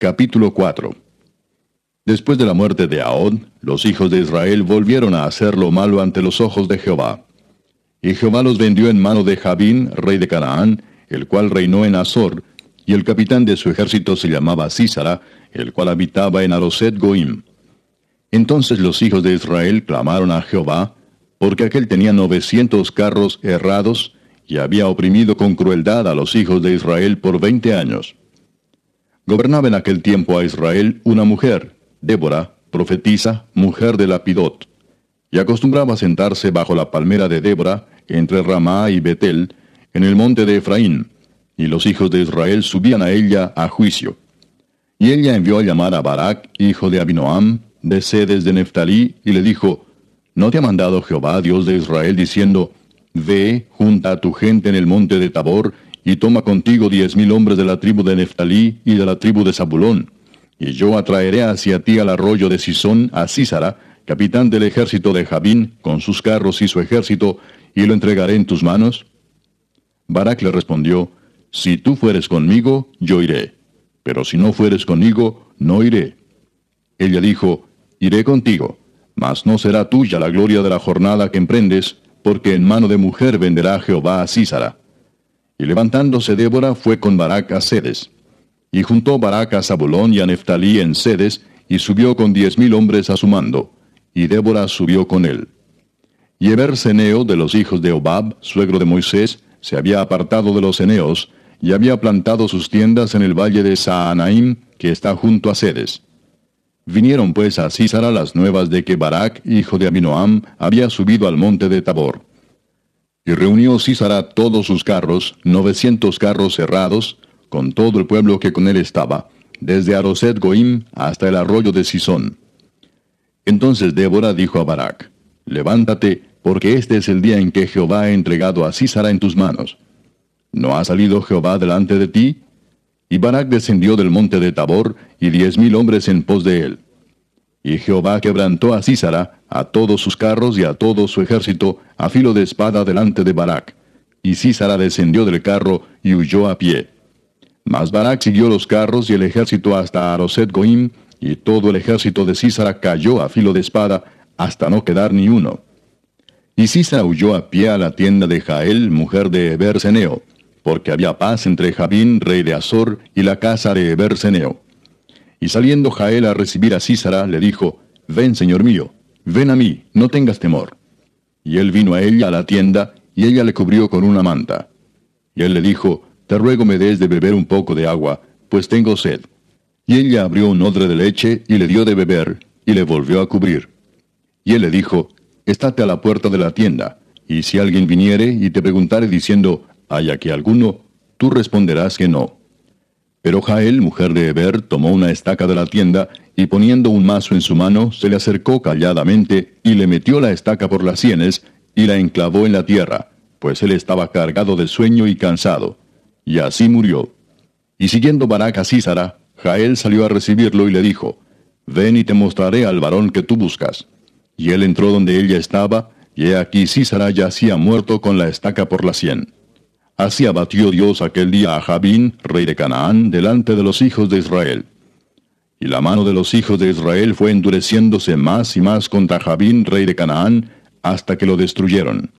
Capítulo 4 Después de la muerte de Ahod, los hijos de Israel volvieron a hacer lo malo ante los ojos de Jehová. Y Jehová los vendió en mano de Jabín, rey de Canaán, el cual reinó en Azor, y el capitán de su ejército se llamaba Císara, el cual habitaba en Aroset Goim. Entonces los hijos de Israel clamaron a Jehová, porque aquel tenía novecientos carros errados, y había oprimido con crueldad a los hijos de Israel por veinte años. Gobernaba en aquel tiempo a Israel una mujer, Débora, profetisa, mujer de Lapidot, y acostumbraba sentarse bajo la palmera de Débora, entre Ramá y Betel, en el monte de Efraín, y los hijos de Israel subían a ella a juicio. Y ella envió a llamar a Barak, hijo de Abinoam, de sedes de Neftalí, y le dijo, ¿No te ha mandado Jehová, Dios de Israel, diciendo, Ve, junta a tu gente en el monte de Tabor, y toma contigo diez mil hombres de la tribu de Neftalí y de la tribu de Zabulón. Y yo atraeré hacia ti al arroyo de Sisón a Císara, capitán del ejército de Jabín, con sus carros y su ejército, y lo entregaré en tus manos. Barak le respondió, Si tú fueres conmigo, yo iré, pero si no fueres conmigo, no iré. Ella dijo, Iré contigo, mas no será tuya la gloria de la jornada que emprendes, porque en mano de mujer venderá Jehová a Císara. Y levantándose Débora fue con Barak a Sedes. Y juntó Barak a Zabulón y a Neftalí en Sedes, y subió con diez mil hombres a su mando, y Débora subió con él. Y Eber Seneo de los hijos de Obab, suegro de Moisés, se había apartado de los Eneos, y había plantado sus tiendas en el valle de Saanaim, que está junto a Sedes. Vinieron pues a Císara las nuevas de que Barak, hijo de Abinoam, había subido al monte de Tabor. Y reunió Císara todos sus carros, novecientos carros cerrados, con todo el pueblo que con él estaba, desde Aroset Goim hasta el arroyo de Sisón. Entonces Débora dijo a Barak, Levántate, porque este es el día en que Jehová ha entregado a Císara en tus manos. ¿No ha salido Jehová delante de ti? Y Barak descendió del monte de Tabor, y diez mil hombres en pos de él. Y Jehová quebrantó a Císara, a todos sus carros y a todo su ejército, a filo de espada delante de Barak. Y Císara descendió del carro y huyó a pie. Mas Barak siguió los carros y el ejército hasta Aroset Goim, y todo el ejército de Císara cayó a filo de espada, hasta no quedar ni uno. Y Císara huyó a pie a la tienda de Jael, mujer de Eberseneo, porque había paz entre Jabín, rey de Azor, y la casa de Eberseneo. Y saliendo Jael a recibir a Císara, le dijo, Ven, señor mío, ven a mí, no tengas temor. Y él vino a ella a la tienda, y ella le cubrió con una manta. Y él le dijo, Te ruego me des de beber un poco de agua, pues tengo sed. Y ella abrió un odre de leche, y le dio de beber, y le volvió a cubrir. Y él le dijo, Estate a la puerta de la tienda, y si alguien viniere y te preguntare diciendo, ¿hay aquí alguno? Tú responderás que no pero Jael, mujer de Eber, tomó una estaca de la tienda, y poniendo un mazo en su mano, se le acercó calladamente, y le metió la estaca por las sienes, y la enclavó en la tierra, pues él estaba cargado de sueño y cansado. Y así murió. Y siguiendo Barak a Císara, Jael salió a recibirlo y le dijo, Ven y te mostraré al varón que tú buscas. Y él entró donde ella estaba, y he aquí Císara yacía muerto con la estaca por la sien. Así abatió Dios aquel día a Jabín, rey de Canaán, delante de los hijos de Israel. Y la mano de los hijos de Israel fue endureciéndose más y más contra Jabín, rey de Canaán, hasta que lo destruyeron.